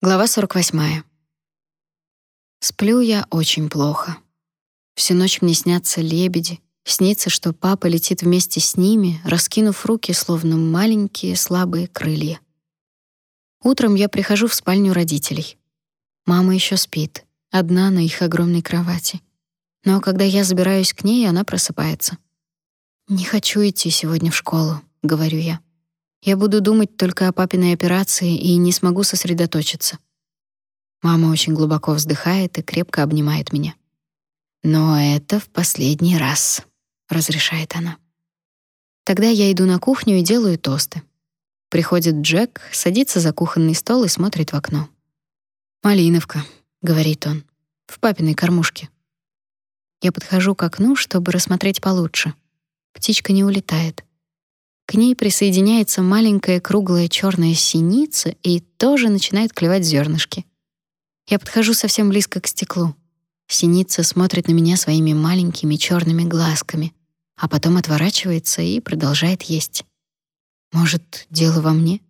Глава 48. Сплю я очень плохо. Всю ночь мне снятся лебеди, снится, что папа летит вместе с ними, раскинув руки, словно маленькие слабые крылья. Утром я прихожу в спальню родителей. Мама еще спит, одна на их огромной кровати. Но когда я забираюсь к ней, она просыпается. «Не хочу идти сегодня в школу», — говорю я. Я буду думать только о папиной операции и не смогу сосредоточиться. Мама очень глубоко вздыхает и крепко обнимает меня. Но это в последний раз, разрешает она. Тогда я иду на кухню и делаю тосты. Приходит Джек, садится за кухонный стол и смотрит в окно. «Малиновка», — говорит он, — «в папиной кормушке». Я подхожу к окну, чтобы рассмотреть получше. Птичка не улетает. К ней присоединяется маленькая круглая черная синица и тоже начинает клевать зернышки. Я подхожу совсем близко к стеклу. Синица смотрит на меня своими маленькими черными глазками, а потом отворачивается и продолжает есть. Может, дело во мне?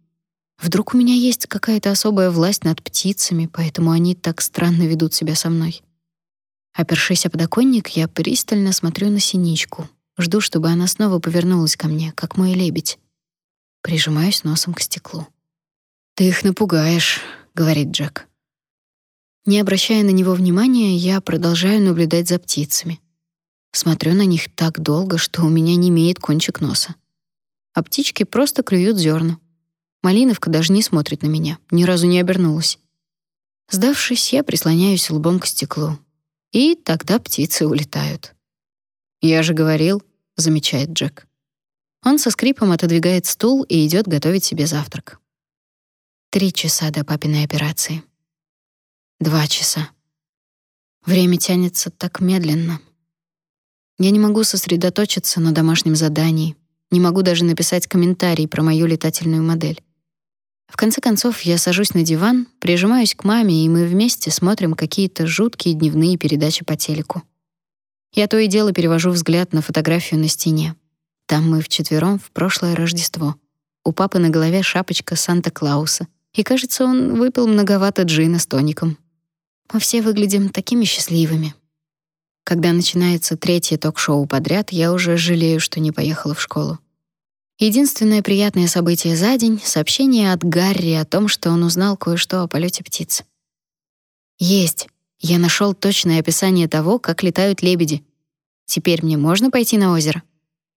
Вдруг у меня есть какая-то особая власть над птицами, поэтому они так странно ведут себя со мной. Опершись о подоконник, я пристально смотрю на синичку, Жду, чтобы она снова повернулась ко мне, как мой лебедь. Прижимаюсь носом к стеклу. «Ты их напугаешь», — говорит Джек. Не обращая на него внимания, я продолжаю наблюдать за птицами. Смотрю на них так долго, что у меня не имеет кончик носа. А птички просто клюют зерна. Малиновка даже не смотрит на меня, ни разу не обернулась. Сдавшись, я прислоняюсь лбом к стеклу. И тогда птицы улетают. «Я же говорил», — замечает Джек. Он со скрипом отодвигает стул и идет готовить себе завтрак. Три часа до папиной операции. Два часа. Время тянется так медленно. Я не могу сосредоточиться на домашнем задании, не могу даже написать комментарий про мою летательную модель. В конце концов, я сажусь на диван, прижимаюсь к маме, и мы вместе смотрим какие-то жуткие дневные передачи по телеку. Я то и дело перевожу взгляд на фотографию на стене. Там мы вчетвером в прошлое Рождество. У папы на голове шапочка Санта-Клауса, и, кажется, он выпил многовато джина с тоником. Мы все выглядим такими счастливыми. Когда начинается третье ток-шоу подряд, я уже жалею, что не поехала в школу. Единственное приятное событие за день — сообщение от Гарри о том, что он узнал кое-что о полете птиц. Есть. Я нашел точное описание того, как летают лебеди. Теперь мне можно пойти на озеро?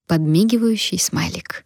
Подмигивающий смайлик.